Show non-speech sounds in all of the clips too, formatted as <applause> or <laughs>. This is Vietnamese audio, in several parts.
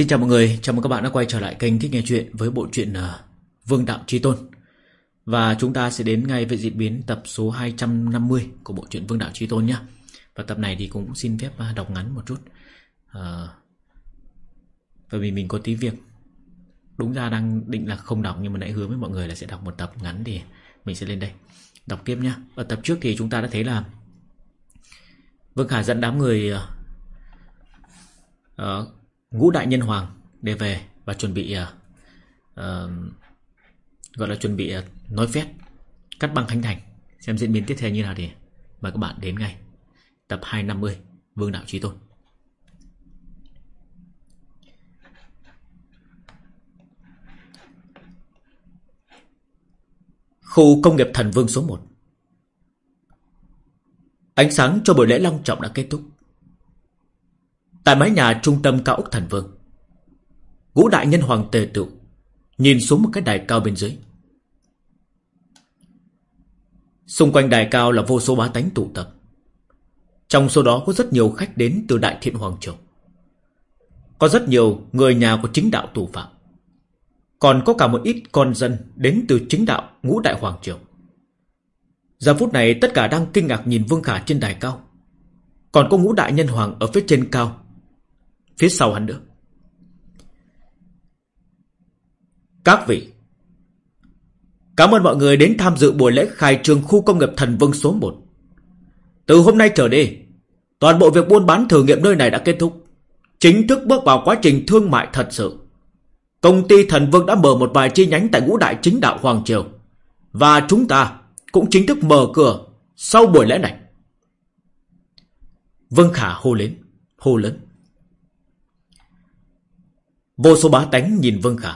Xin chào mọi người, chào mừng các bạn đã quay trở lại kênh Thích Nghe Chuyện với bộ truyện ờ, Vương Đạo Trí Tôn. Và chúng ta sẽ đến ngay với diễn biến tập số 250 của bộ truyện Vương Đạo Trí Tôn nhé. Và tập này thì cũng xin phép ờ, đọc ngắn một chút. à, bởi vì mình có tí việc. Đúng ra đang định là không đọc nhưng mà nãy hứa với mọi người là sẽ đọc một tập ngắn thì mình sẽ lên đây. Đọc tiếp nhé. Ở tập trước thì chúng ta đã thấy là Vương Khả dẫn đám người... Uh, ngũ đại nhân hoàng để về và chuẩn bị uh, gọi là chuẩn bị uh, nói phép cắt băng khánh thành. Xem diễn biến tiếp theo như nào thì mời các bạn đến ngay tập 250 Vương đạo trí tôn. Khu công nghiệp thần vương số 1 Ánh sáng cho buổi lễ long trọng đã kết thúc. Tại mái nhà trung tâm cao ốc thần vương. Ngũ đại nhân hoàng tề tựu, Nhìn xuống một cái đài cao bên dưới. Xung quanh đài cao là vô số bá tánh tụ tập. Trong số đó có rất nhiều khách đến từ Đại Thiện Hoàng Triều. Có rất nhiều người nhà của chính đạo tù phạm. Còn có cả một ít con dân đến từ chính đạo ngũ đại Hoàng Triều. Giờ phút này tất cả đang kinh ngạc nhìn Vương Khả trên đài cao. Còn có ngũ đại nhân hoàng ở phía trên cao Phía sau hắn nữa. Các vị, Cảm ơn mọi người đến tham dự buổi lễ khai trương khu công nghiệp thần vương số 1 Từ hôm nay trở đi, Toàn bộ việc buôn bán thử nghiệm nơi này đã kết thúc. Chính thức bước vào quá trình thương mại thật sự. Công ty thần vương đã mở một vài chi nhánh tại ngũ đại chính đạo Hoàng Triều. Và chúng ta cũng chính thức mở cửa sau buổi lễ này. Vương Khả hô lên, Hô lớn. Vô số bá tánh nhìn Vương Khả.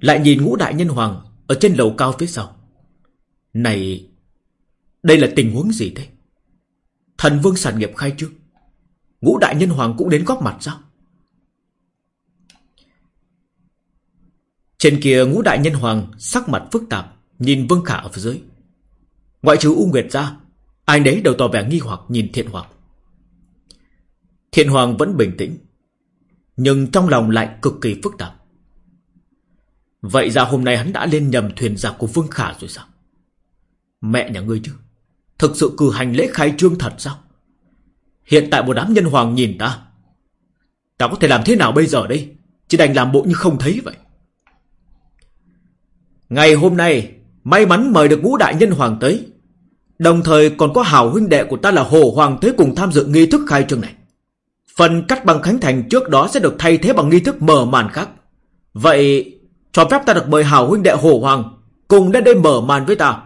Lại nhìn ngũ đại nhân hoàng Ở trên lầu cao phía sau. Này, Đây là tình huống gì thế? Thần vương sản nghiệp khai trương. Ngũ đại nhân hoàng cũng đến góp mặt sao? Trên kia ngũ đại nhân hoàng Sắc mặt phức tạp, Nhìn Vương Khả ở phía dưới. Ngoại trừ U Nguyệt ra, Ai đấy đều tỏ vẻ nghi hoặc nhìn Thiện Hoàng. Thiện Hoàng vẫn bình tĩnh nhưng trong lòng lại cực kỳ phức tạp. Vậy ra hôm nay hắn đã lên nhầm thuyền giặc của Vương Khả rồi sao? Mẹ nhà ngươi chứ? Thực sự cử hành lễ khai trương thật sao? Hiện tại một đám nhân hoàng nhìn ta. Ta có thể làm thế nào bây giờ đây? Chỉ đành làm bộ như không thấy vậy. Ngày hôm nay, May mắn mời được ngũ đại nhân hoàng tới. Đồng thời còn có hào huynh đệ của ta là Hồ Hoàng tới cùng tham dự nghi thức khai trương này. Phần cắt bằng khánh thành trước đó sẽ được thay thế bằng nghi thức mở màn khác. Vậy, cho phép ta được mời hào huynh đệ Hồ Hoàng cùng đến đây mở màn với ta.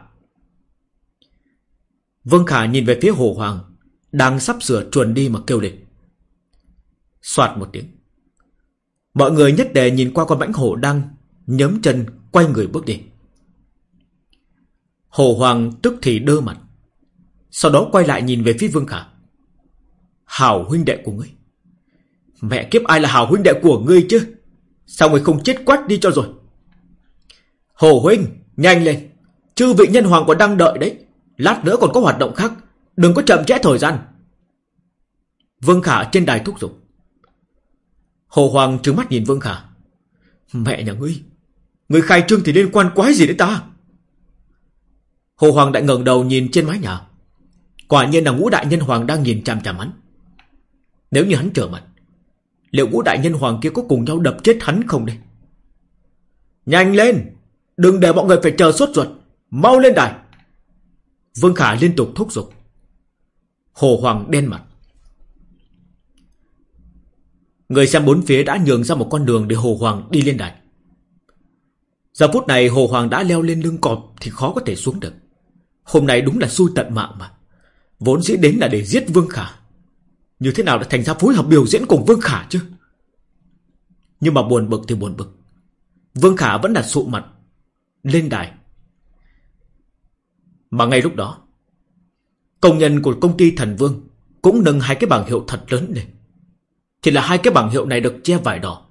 Vương Khả nhìn về phía Hồ Hoàng, đang sắp sửa chuồn đi mà kêu lên. Xoạt một tiếng. Mọi người nhất đề nhìn qua con bãnh hổ đang nhấm chân quay người bước đi. Hồ Hoàng tức thì đơ mặt. Sau đó quay lại nhìn về phía Vương Khả. Hảo huynh đệ của ngươi. Mẹ kiếp ai là hảo huynh đệ của ngươi chứ? Sao người không chết quát đi cho rồi? Hồ huynh, Nhanh lên. Chư vị nhân hoàng còn đang đợi đấy. Lát nữa còn có hoạt động khác. Đừng có chậm trễ thời gian. Vương Khả trên đài thúc giục. Hồ Hoàng trừng mắt nhìn Vương Khả. Mẹ nhà ngươi Ngươi khai trương thì liên quan quái gì đến ta? Hồ Hoàng đại ngẩng đầu nhìn trên mái nhà. Quả nhiên là ngũ đại nhân hoàng đang nhìn chằm chằm hắn. Nếu như hắn trở mặt Liệu ngũ đại nhân hoàng kia có cùng nhau đập chết hắn không đây Nhanh lên Đừng để mọi người phải chờ suốt ruột Mau lên đài Vương Khả liên tục thúc giục Hồ Hoàng đen mặt Người xem bốn phía đã nhường ra một con đường để Hồ Hoàng đi lên đài. Giờ phút này Hồ Hoàng đã leo lên lưng cọp thì khó có thể xuống được. Hôm nay đúng là xui tận mạng mà. Vốn dĩ đến là để giết Vương Khả. Như thế nào đã thành ra phối hợp biểu diễn cùng Vương Khả chứ? Nhưng mà buồn bực thì buồn bực. Vương Khả vẫn đặt sụ mặt Lên đài. Mà ngay lúc đó, Công nhân của công ty Thần Vương Cũng nâng hai cái bảng hiệu thật lớn lên. Thì là hai cái bảng hiệu này được che vải đỏ.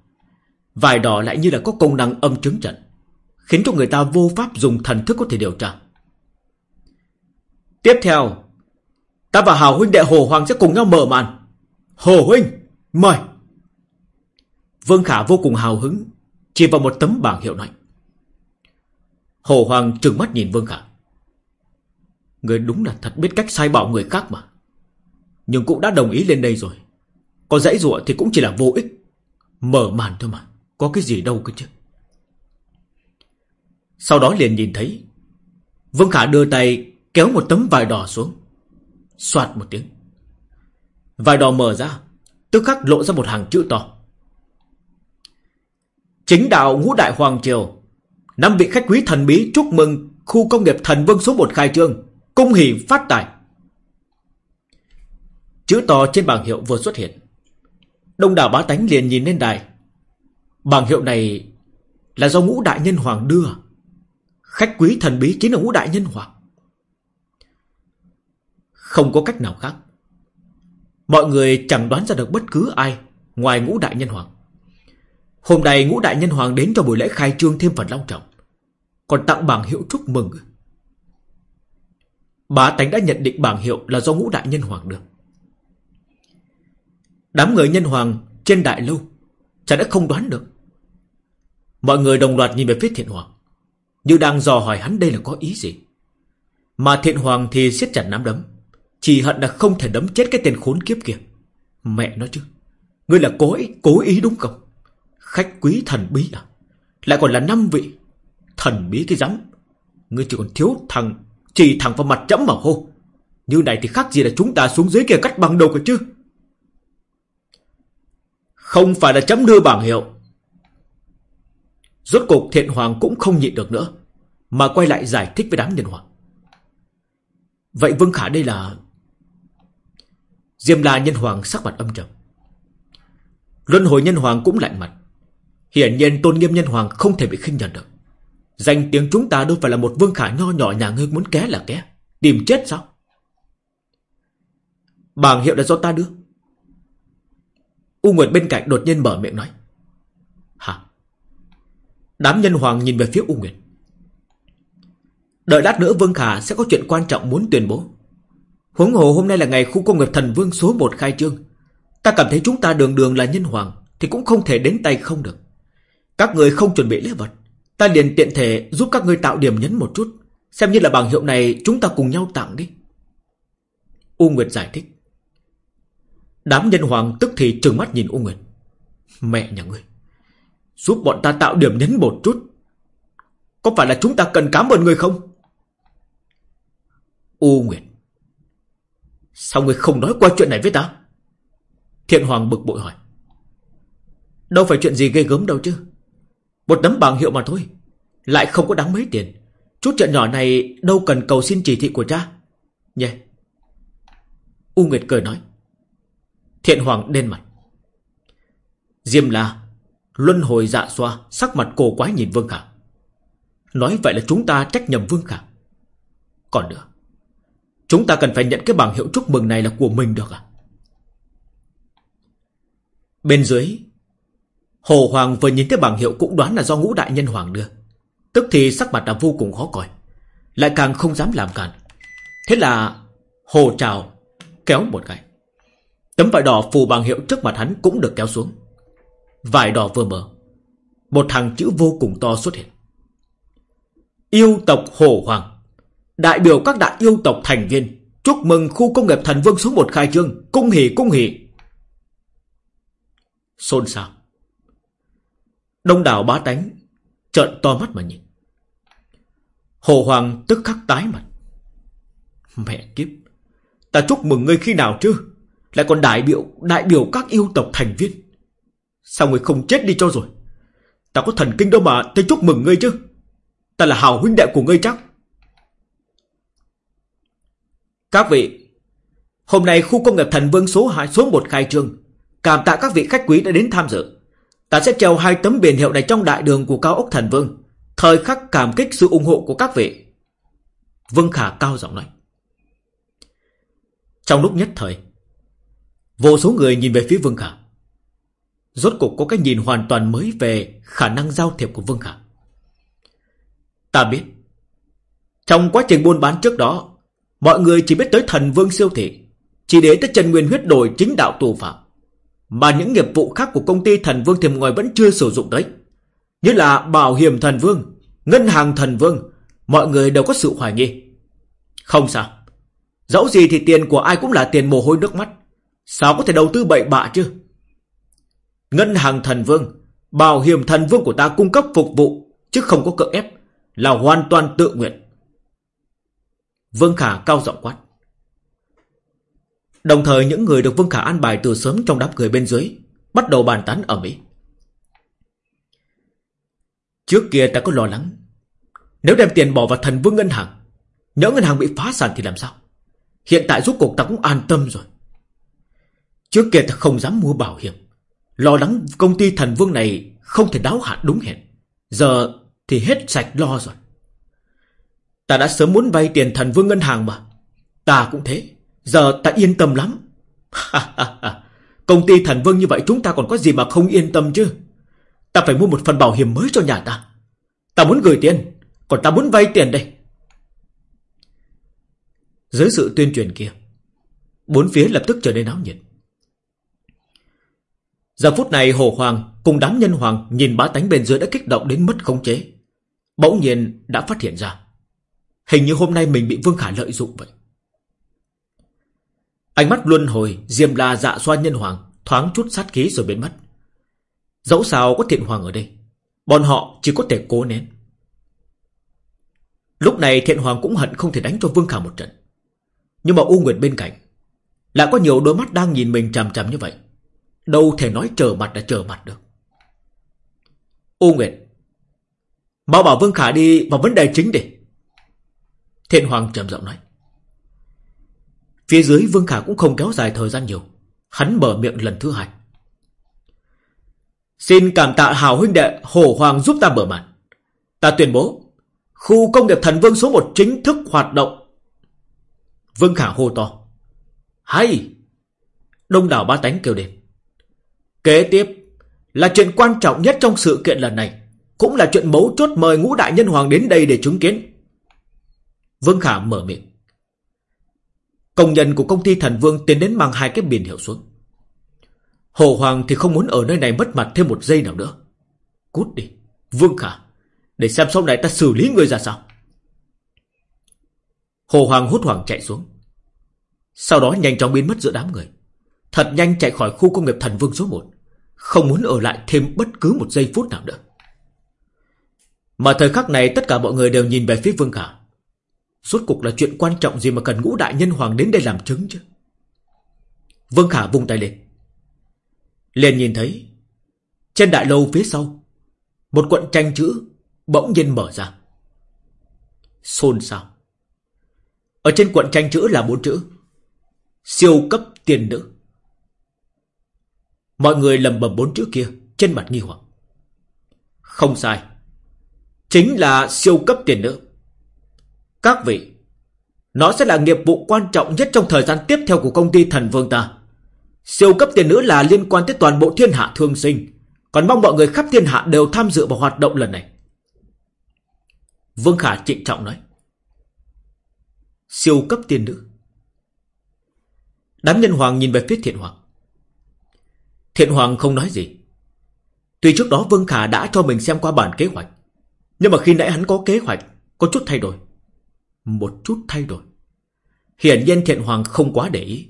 Vải đỏ lại như là có công năng âm chứng trận, Khiến cho người ta vô pháp dùng thần thức có thể điều tra. Tiếp theo Ta và Hào huynh đệ Hồ Hoàng sẽ cùng nhau mở màn. Hồ huynh, mời. Vương Khả vô cùng hào hứng Chỉ vào một tấm bảng hiệu nói Hồ Hoàng trừng mắt nhìn Vương Khả. Người đúng là thật biết cách sai bảo người khác mà. Nhưng cũng đã đồng ý lên đây rồi. Có dãy dụa thì cũng chỉ là vô ích. Mở màn thôi mà Có cái gì đâu cơ chứ. Sau đó liền nhìn thấy Vương Khả đưa tay Kéo một tấm vải đỏ xuống Xoạt một tiếng vài đỏ mở ra, Tức khắc lộ ra một hàng chữ to. Chính đạo ngũ đại hoàng triều, Năm vị khách quý thần bí chúc mừng Khu công nghiệp thần vương số 1 khai trương, Cung hỷ phát tài. Chữ to trên bảng hiệu vừa xuất hiện. Đông đảo bá tánh liền nhìn lên đài. Bảng hiệu này Là do ngũ đại nhân hoàng đưa. Khách quý thần bí chính là ngũ đại nhân hoàng. Không có cách nào khác. Mọi người chẳng đoán ra được bất cứ ai Ngoài ngũ đại nhân hoàng. Hôm nay ngũ đại nhân hoàng đến cho buổi lễ khai trương thêm phần long trọng, Còn tặng bảng hiệu chúc mừng. Bá tánh đã nhận định bảng hiệu là do ngũ đại nhân hoàng được. Đám người nhân hoàng trên đại lâu Chả đã không đoán được. Mọi người đồng loạt nhìn về phía thiện hoàng, Như đang dò hỏi hắn đây là có ý gì. Mà thiện hoàng thì siết chặt nắm đấm. Chỉ hận là không thể đấm chết cái tên khốn kiếp kia. Mẹ nó chứ Ngươi là cố ý, cố ý đúng không? Khách quý thần bí à? Lại còn là năm vị Thần bí cái rắm. Ngươi chỉ còn thiếu thằng Chỉ thằng vào mặt chấm mà hô. Như này thì khác gì là chúng ta xuống dưới kia cắt bằng đầu cơ chứ? Không phải là chấm đưa bảng hiệu. Rốt cục thiện hoàng cũng không nhịn được nữa Mà quay lại giải thích với đám nhân hoàng. Vậy Vương Khả đây là Diêm La nhân hoàng sắc mặt âm trầm. Luân hồi nhân hoàng cũng lạnh mặt. Hiển nhiên tôn nghiêm nhân hoàng không thể bị khinh nhận được. Danh tiếng chúng ta đâu phải là một vương khả nho nhỏ nhà ngươi muốn ké là ké. Tìm chết sao? Bảng hiệu là do ta đưa. U Nguyệt bên cạnh đột nhiên mở miệng nói. Hả? Đám nhân hoàng nhìn về phía U Nguyệt. Đợi lát nữa Vương Khả sẽ có chuyện quan trọng muốn tuyên bố. Huống hồ hôm nay là ngày khu công nghiệp thần vương số 1 khai trương. Ta cảm thấy chúng ta đường đường là nhân hoàng Thì cũng không thể đến tay không được. Các người không chuẩn bị lễ vật, Ta liền tiện thể giúp các người tạo điểm nhấn một chút, Xem như là bằng hiệu này chúng ta cùng nhau tặng đi. U Nguyệt giải thích. Đám nhân hoàng tức thì trừng mắt nhìn U Nguyệt. Mẹ nhà ngươi, Giúp bọn ta tạo điểm nhấn một chút. Có phải là chúng ta cần cảm ơn người không? U Nguyệt Sao ngươi không nói qua chuyện này với ta? Thiện Hoàng bực bội hỏi. Đâu phải chuyện gì ghê gớm đâu chứ. Một tấm bảng hiệu mà thôi. Lại không có đáng mấy tiền. Chút chuyện nhỏ này đâu cần cầu xin chỉ thị của cha. Nhé. Yeah. U Nguyệt cười nói. Thiện Hoàng đen mặt. Diêm La, Luân hồi dạ xoa, Sắc mặt cổ quái nhìn Vương Khả. Nói vậy là chúng ta trách nhầm Vương Khả. Còn nữa Chúng ta cần phải nhận cái bảng hiệu chúc mừng này là của mình được à? Bên dưới, Hồ Hoàng vừa nhìn thấy bảng hiệu cũng đoán là do ngũ đại nhân hoàng đưa. Tức thì sắc mặt đã vô cùng khó coi, Lại càng không dám làm cản Thế là Hồ trào Kéo một cái. Tấm vải đỏ phù bảng hiệu trước mặt hắn cũng được kéo xuống. Vải đỏ vừa mở, Một hàng chữ vô cùng to xuất hiện. Yêu tộc Hồ Hoàng. Đại biểu các đại yêu tộc thành viên, Chúc mừng khu công nghiệp thần vương số 1 khai trương, Cung hỷ cung hỷ. Xôn xao. Đông đảo bá tánh Trợn to mắt mà nhìn. Hồ Hoàng tức khắc tái mặt. Mẹ kiếp, Ta chúc mừng ngươi khi nào chứ? Lại còn đại biểu Đại biểu các yêu tộc thành viên. Sao ngươi không chết đi cho rồi? Ta có thần kinh đâu mà Ta chúc mừng ngươi chứ? Ta là hào huynh đệ của ngươi chắc. Các vị, Hôm nay khu công nghiệp thần vương số 2 số 1 khai trương. Cảm tạ các vị khách quý đã đến tham dự. Ta sẽ treo hai tấm biển hiệu này trong đại đường của cao ốc thần vương. Thời khắc cảm kích sự ủng hộ của các vị. Vương Khả cao giọng nói. Trong lúc nhất thời, Vô số người nhìn về phía Vương Khả. Rốt cục có cái nhìn hoàn toàn mới về khả năng giao thiệp của Vương Khả. Ta biết, Trong quá trình buôn bán trước đó Mọi người chỉ biết tới thần vương siêu thị Chỉ để tới chân nguyên huyết đổi chính đạo tù phạm Mà những nghiệp vụ khác của công ty thần vương thêm ngoài vẫn chưa sử dụng tới. Như là bảo hiểm thần vương, ngân hàng thần vương, mọi người đều có sự hoài nghi. Không sao. Dẫu gì thì tiền của ai cũng là tiền mồ hôi nước mắt. Sao có thể đầu tư bậy bạ chứ? Ngân hàng thần vương, bảo hiểm thần vương của ta cung cấp phục vụ, chứ không có cưỡng ép, là hoàn toàn tự nguyện. Vương Khả cao giọng quát. Đồng thời những người được Vương Khả an bài từ sớm trong đám người bên dưới, bắt đầu bàn tán ở Mỹ. Trước kia ta có lo lắng, nếu đem tiền bỏ vào thần vương ngân hàng, nhỡ ngân hàng bị phá sản thì làm sao? Hiện tại rốt cuộc ta cũng an tâm rồi. Trước kia ta không dám mua bảo hiểm. Lo lắng công ty thần vương này không thể đáo hạn đúng hẹn. Giờ thì hết sạch lo rồi. Ta đã sớm muốn vay tiền thần vương ngân hàng mà. Ta cũng thế. Giờ ta yên tâm lắm. <laughs> Công ty thần vương như vậy chúng ta còn có gì mà không yên tâm chứ. Ta phải mua một phần bảo hiểm mới cho nhà ta. Ta muốn gửi tiền. Còn ta muốn vay tiền đây. Dưới sự tuyên truyền kia, bốn phía lập tức trở nên náo nhiệt. Giờ phút này Hồ Hoàng cùng đám nhân hoàng nhìn bá tánh bên dưới đã kích động đến mất khống chế. Bỗng nhiên đã phát hiện ra. Hình như hôm nay mình bị Vương Khả lợi dụng vậy. Ánh mắt luân hồi, diêm la dạ xoa nhân hoàng, thoáng chút sát khí rồi biến mất. Dẫu sao có thiện hoàng ở đây, bọn họ chỉ có thể cố nén. Lúc này thiện hoàng cũng hận không thể đánh cho Vương Khả một trận. Nhưng mà U Nguyệt bên cạnh Lại có nhiều đôi mắt đang nhìn mình chằm chằm như vậy Đâu thể nói trở mặt là trở mặt được U Nguyệt Mau bảo Vương Khả đi vào vấn đề chính đi Thiện Hoàng trầm giọng nói Phía dưới Vương Khả cũng không kéo dài thời gian nhiều Hắn mở miệng lần thứ hai Xin cảm tạ hào huynh đệ, hồ Hoàng giúp ta mở màn Ta tuyên bố, Khu công nghiệp thần vương số 1 chính thức hoạt động Vương Khả hô to. Hay! Đông đảo ba tánh kêu lên. Kế tiếp là chuyện quan trọng nhất trong sự kiện lần này. Cũng là chuyện mấu chốt mời ngũ đại nhân hoàng đến đây để chứng kiến. Vương Khả mở miệng. Công nhân của công ty thần vương tiến đến mang hai cái biển hiệu xuống. Hồ Hoàng thì không muốn ở nơi này mất mặt thêm một giây nào nữa. Cút đi, Vương Khả, để xem sau này ta xử lý người ra sao. Hồ Hoàng hốt hoảng chạy xuống. Sau đó nhanh chóng biến mất giữa đám người. Thật nhanh chạy khỏi khu công nghiệp thần vương số 1. Không muốn ở lại thêm bất cứ một giây phút nào nữa. Mà thời khắc này tất cả mọi người đều nhìn về phía Vương Khả. Suốt cục là chuyện quan trọng gì mà cần ngũ đại nhân hoàng đến đây làm chứng chứ? Vương Khả vung tay lên. Liền nhìn thấy, trên đại lâu phía sau, một cuộn tranh chữ bỗng nhiên mở ra. Xôn xao. Ở trên cuộn tranh chữ là bốn chữ. Siêu cấp tiền nữ. Mọi người lầm bầm bốn chữ kia trên mặt nghi hoặc. Không sai. Chính là siêu cấp tiền nữ. Các vị, nó sẽ là nghiệp vụ quan trọng nhất trong thời gian tiếp theo của công ty thần vương ta. Siêu cấp tiền nữ là liên quan tới toàn bộ thiên hạ thương sinh. Còn mong mọi người khắp thiên hạ đều tham dự vào hoạt động lần này. Vương Khả trịnh trọng nói. Siêu cấp tiền nữ. Đám nhân hoàng nhìn về phía thiện hoàng. Thiện hoàng không nói gì. Tuy trước đó Vương Khả đã cho mình xem qua bản kế hoạch. Nhưng mà khi nãy hắn có kế hoạch, có chút thay đổi. Một chút thay đổi. Hiển nhiên thiện hoàng không quá để ý.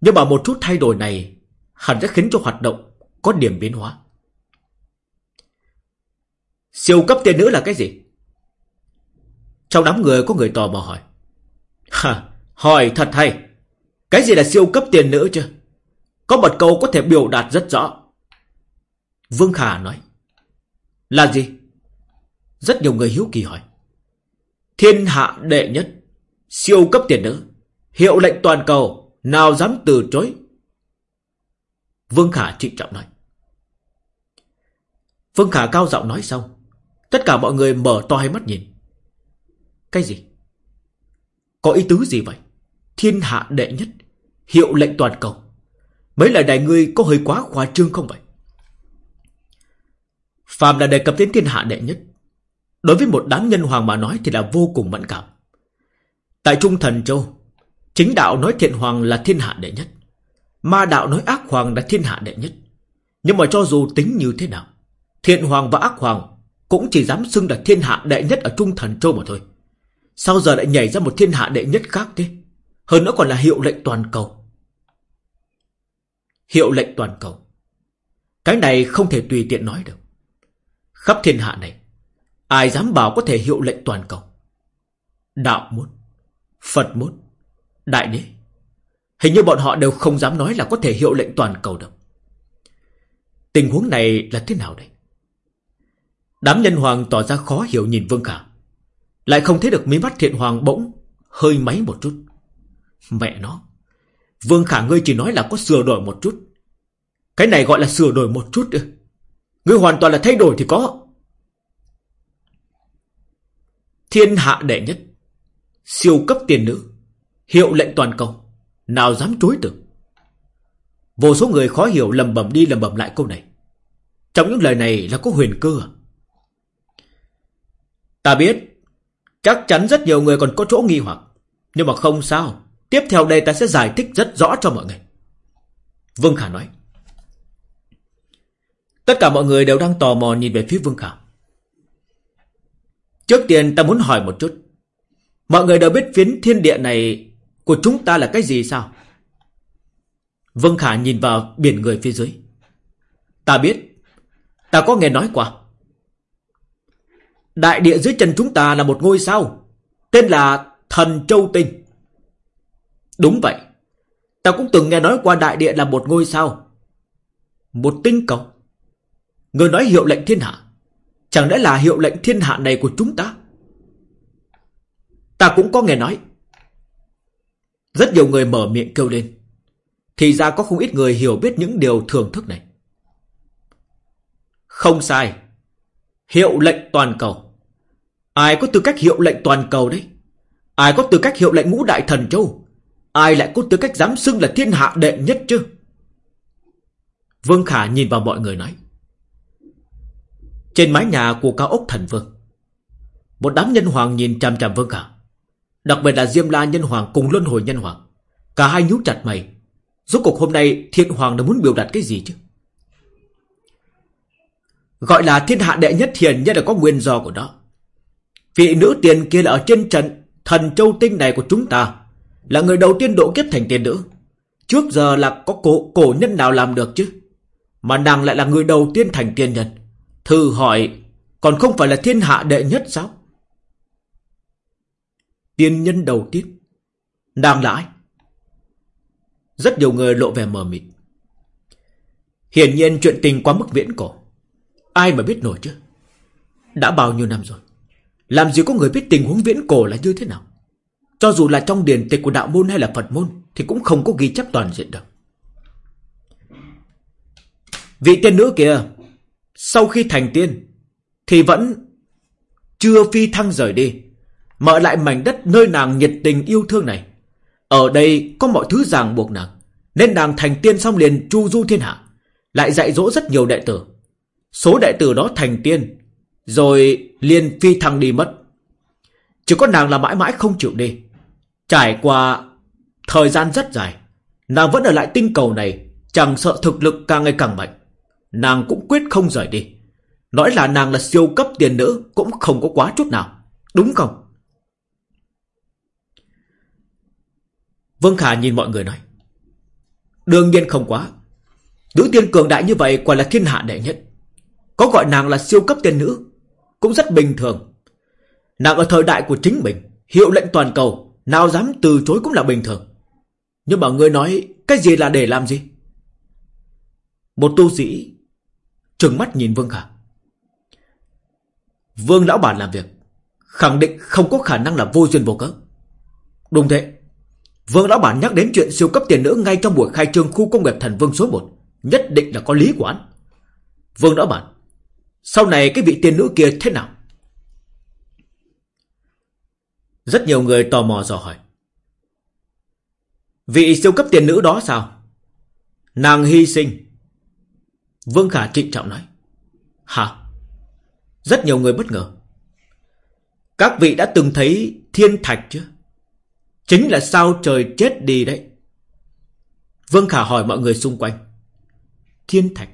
Nhưng mà một chút thay đổi này hẳn sẽ khiến cho hoạt động có điểm biến hóa. Siêu cấp tiên nữ là cái gì? Trong đám người có người tò mò hỏi. Hả, hỏi thật hay. Cái gì là siêu cấp tiền nữ chứ? Có một câu có thể biểu đạt rất rõ. Vương Khả nói. Là gì? Rất nhiều người hiếu kỳ hỏi. Thiên hạ đệ nhất, siêu cấp tiền nữ, hiệu lệnh toàn cầu, nào dám từ chối? Vương Khả trịnh trọng nói. Vương Khả cao giọng nói xong, tất cả mọi người mở to hai mắt nhìn. Cái gì? Có ý tứ gì vậy? Thiên hạ đệ nhất, hiệu lệnh toàn cầu. Mấy lời đại ngươi có hơi quá khoa trương không vậy? Phạm là đề cập đến thiên hạ đệ nhất. Đối với một đám nhân hoàng mà nói thì là vô cùng mẫn cảm. Tại Trung Thần Châu, chính đạo nói thiện hoàng là thiên hạ đệ nhất. Ma đạo nói ác hoàng là thiên hạ đệ nhất. Nhưng mà cho dù tính như thế nào, thiện hoàng và ác hoàng cũng chỉ dám xưng là thiên hạ đệ nhất ở Trung Thần Châu mà thôi. Sao giờ lại nhảy ra một thiên hạ đệ nhất khác thế? Hơn nữa còn là hiệu lệnh toàn cầu. Hiệu lệnh toàn cầu. Cái này không thể tùy tiện nói được. Khắp thiên hạ này, ai dám bảo có thể hiệu lệnh toàn cầu? Đạo môn, Phật môn, Đại đế. Hình như bọn họ đều không dám nói là có thể hiệu lệnh toàn cầu đâu. Tình huống này là thế nào đây? Đám nhân hoàng tỏ ra khó hiểu nhìn Vương Khả. Lại không thấy được mí mắt thiện hoàng bỗng hơi máy một chút. Mẹ nó. Vương Khả ngươi chỉ nói là có sửa đổi một chút. Cái này gọi là sửa đổi một chút ư. Ngươi hoàn toàn là thay đổi thì có. Thiên hạ đệ nhất. Siêu cấp tiền nữ. Hiệu lệnh toàn cầu. Nào dám chối từ. Vô số người khó hiểu lầm bầm đi lầm bầm lại câu này. Trong những lời này là có huyền cơ à? Ta biết, chắc chắn rất nhiều người còn có chỗ nghi hoặc. Nhưng mà không sao, tiếp theo đây ta sẽ giải thích rất rõ cho mọi người. Vương Khả nói. Tất cả mọi người đều đang tò mò nhìn về phía Vương Khả. Trước tiên ta muốn hỏi một chút. Mọi người đều biết phiến thiên địa này của chúng ta là cái gì sao? Vương Khả nhìn vào biển người phía dưới. Ta biết. Ta có nghe nói qua. Đại địa dưới chân chúng ta là một ngôi sao. Tên là Thần Châu Tinh. Đúng vậy. Ta cũng từng nghe nói qua đại địa là một ngôi sao. Một tinh cầu. Người nói hiệu lệnh thiên hạ. Chẳng lẽ là hiệu lệnh thiên hạ này của chúng ta? Ta cũng có nghe nói. Rất nhiều người mở miệng kêu lên. Thì ra có không ít người hiểu biết những điều thưởng thức này. Không sai. Hiệu lệnh toàn cầu. Ai có tư cách hiệu lệnh toàn cầu đấy? Ai có tư cách hiệu lệnh ngũ đại thần châu? Ai lại có tư cách dám xưng là thiên hạ đệ nhất chứ? Vương Khả nhìn vào mọi người nói. Trên mái nhà của cao ốc thần vương. Một đám nhân hoàng nhìn chằm chằm Vương cả Đặc biệt là Diêm La nhân hoàng cùng luân hồi nhân hoàng. Cả hai nhú chặt mày. Rốt cuộc hôm nay thiên hoàng đã muốn biểu đạt cái gì chứ? Gọi là thiên hạ đệ nhất thiền nhất là có nguyên do của nó. Vị nữ tiền kia là ở trên trận thần châu tinh này của chúng ta. Là người đầu tiên độ kiếp thành tiền nữ. Trước giờ là có cổ, cổ nhân nào làm được chứ? Mà nàng lại là người đầu tiên thành tiên nhân. Thử hỏi, còn không phải là thiên hạ đệ nhất sao? Tiên nhân đầu tiên. Nàng là ai? Rất nhiều người lộ vẻ mờ mịt. Hiển nhiên chuyện tình quá mức viễn cổ. Ai mà biết nổi chứ? Đã bao nhiêu năm rồi? Làm gì có người biết tình huống viễn cổ là như thế nào? Cho dù là trong điển tịch của đạo môn hay là Phật môn thì cũng không có ghi chép toàn diện được. Vị tiên nữ kia, sau khi thành tiên thì vẫn chưa phi thăng rời đi, mở lại mảnh đất nơi nàng nhiệt tình yêu thương này. Ở đây có mọi thứ ràng buộc nàng, nên nàng thành tiên xong liền chu du thiên hạ, lại dạy dỗ rất nhiều đệ tử. Số đệ tử đó thành tiên, rồi liền phi thăng đi mất. Chỉ có nàng là mãi mãi không chịu đi. Trải qua thời gian rất dài, nàng vẫn ở lại tinh cầu này, chẳng sợ thực lực càng ngày càng mạnh. Nàng cũng quyết không rời đi. Nói là nàng là siêu cấp tiền nữ cũng không có quá chút nào. Đúng không? Vương Khả nhìn mọi người nói. Đương nhiên không quá. Nữ tiên cường đại như vậy quả là thiên hạ đệ nhất. Có gọi nàng là siêu cấp tiên nữ cũng rất bình thường. Nàng ở thời đại của chính mình, hiệu lệnh toàn cầu, nào dám từ chối cũng là bình thường. Nhưng mà ngươi nói, cái gì là để làm gì? Một tu sĩ trừng mắt nhìn Vương Khả. Vương lão bản làm việc, khẳng định không có khả năng là vô duyên vô cớ. Đúng thế. Vương lão bản nhắc đến chuyện siêu cấp tiền nữ ngay trong buổi khai trương khu công nghiệp thần vương số 1, nhất định là có lý của anh. Vương lão bản, sau này cái vị tiền nữ kia thế nào? Rất nhiều người tò mò dò hỏi. Vị siêu cấp tiền nữ đó sao? Nàng hy sinh. Vương Khả trịnh trọng nói. Hả? Rất nhiều người bất ngờ. Các vị đã từng thấy thiên thạch chưa? Chính là sao trời chết đi đấy. Vương Khả hỏi mọi người xung quanh. Thiên thạch.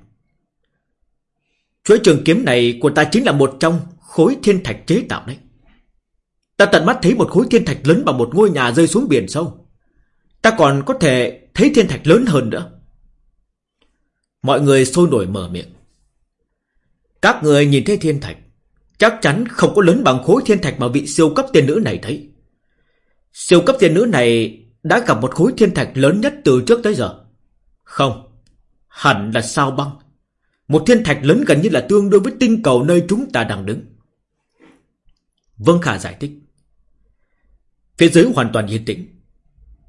Chuỗi trường kiếm này của ta chính là một trong khối thiên thạch chế tạo đấy. Ta tận mắt thấy một khối thiên thạch lớn bằng một ngôi nhà rơi xuống biển sâu. Ta còn có thể thấy thiên thạch lớn hơn nữa. Mọi người sôi nổi mở miệng. Các người nhìn thấy thiên thạch, chắc chắn không có lớn bằng khối thiên thạch mà vị siêu cấp tiên nữ này thấy. Siêu cấp tiên nữ này đã gặp một khối thiên thạch lớn nhất từ trước tới giờ. Không, hẳn là sao băng. Một thiên thạch lớn gần như là tương đương với tinh cầu nơi chúng ta đang đứng. vân Khả giải thích. Phía dưới hoàn toàn yên tĩnh.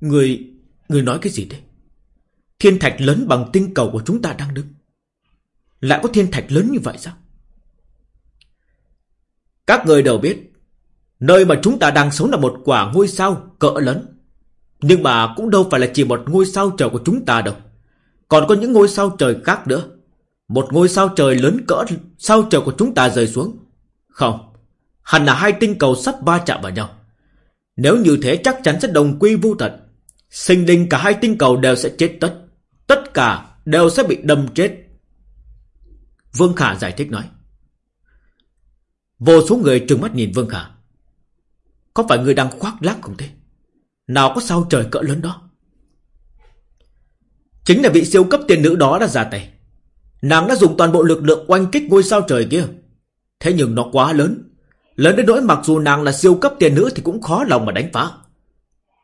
Người, người nói cái gì đấy? Thiên thạch lớn bằng tinh cầu của chúng ta đang đứng. Lại có thiên thạch lớn như vậy sao? Các người đều biết, nơi mà chúng ta đang sống là một quả ngôi sao cỡ lớn. Nhưng mà cũng đâu phải là chỉ một ngôi sao trời của chúng ta đâu. Còn có những ngôi sao trời khác nữa. Một ngôi sao trời lớn cỡ sao trời của chúng ta rơi xuống. Không, hẳn là hai tinh cầu sắp va chạm vào nhau. Nếu như thế chắc chắn sẽ đồng quy vô tận. Sinh linh cả hai tinh cầu đều sẽ chết tất. Tất cả đều sẽ bị đâm chết. Vương Khả giải thích nói. Vô số người trừng mắt nhìn Vương Khả. Có phải người đang khoác lác không thế? Nào có sao trời cỡ lớn đó? Chính là vị siêu cấp tiền nữ đó đã ra tay. Nàng đã dùng toàn bộ lực lượng oanh kích ngôi sao trời kia. Thế nhưng nó quá lớn. Lớn đến nỗi mặc dù nàng là siêu cấp tiền nữ thì cũng khó lòng mà đánh phá.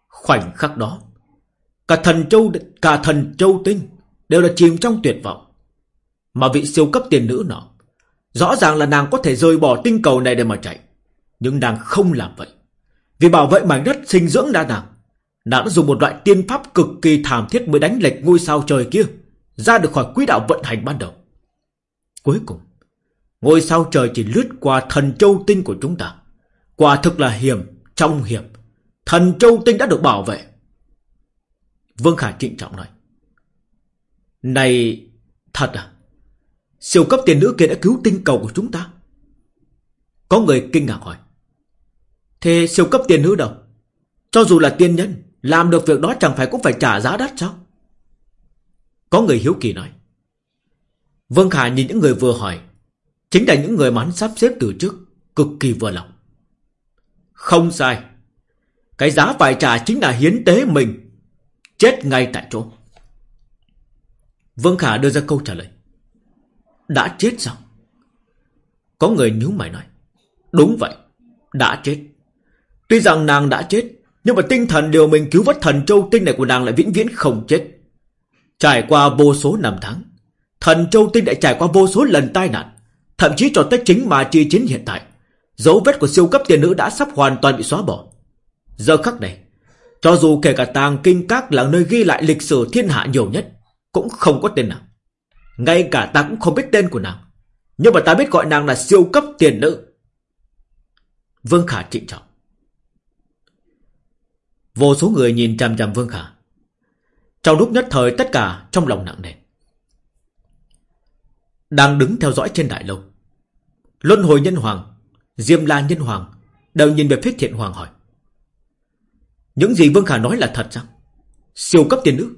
Khoảnh khắc đó, cả thần châu cả thần châu tinh đều là chìm trong tuyệt vọng. Mà vị siêu cấp tiền nữ nọ, rõ ràng là nàng có thể rời bỏ tinh cầu này để mà chạy. Nhưng nàng không làm vậy. Vì bảo vệ mảnh đất sinh dưỡng đa nàng, nàng đã dùng một loại tiên pháp cực kỳ thảm thiết mới đánh lệch ngôi sao trời kia, ra được khỏi quỹ đạo vận hành ban đầu. Cuối cùng, ngôi sao trời chỉ lướt qua thần châu tinh của chúng ta. Quả thực là hiểm, trong hiểm. Thần châu tinh đã được bảo vệ. Vương Khả trịnh trọng nói. Này, thật à? Siêu cấp tiền nữ kia đã cứu tinh cầu của chúng ta. Có người kinh ngạc hỏi. Thế siêu cấp tiền nữ đâu? Cho dù là tiên nhân, làm được việc đó chẳng phải cũng phải trả giá đắt sao? Có người hiếu kỳ nói. Vương Khả nhìn những người vừa hỏi, chính là những người mà hắn sắp xếp từ trước, cực kỳ vừa lòng. Không sai. Cái giá phải trả chính là hiến tế mình. Chết ngay tại chỗ. Vương Khả đưa ra câu trả lời. Đã chết sao? Có người nhíu mày nói. Đúng vậy, đã chết. Tuy rằng nàng đã chết, nhưng mà tinh thần điều mình cứu vớt thần châu tinh này của nàng lại vĩnh viễn không chết. Trải qua vô số năm tháng, thần châu tinh đã trải qua vô số lần tai nạn, thậm chí cho tới chính mà chi chiến hiện tại. Dấu vết của siêu cấp tiền nữ đã sắp hoàn toàn bị xóa bỏ. Giờ khắc này, cho dù kể cả tàng kinh các là nơi ghi lại lịch sử thiên hạ nhiều nhất, cũng không có tên nào. Ngay cả ta cũng không biết tên của nàng. Nhưng mà ta biết gọi nàng là siêu cấp tiền nữ. Vương Khả trịnh trọng. Vô số người nhìn chằm chằm Vương Khả. Trong lúc nhất thời tất cả trong lòng nặng nề. Đang đứng theo dõi trên đại lâu. Luân hồi nhân hoàng, Diêm La nhân hoàng đều nhìn về phía thiện hoàng hỏi. Những gì Vương Khả nói là thật sao? Siêu cấp tiền nữ.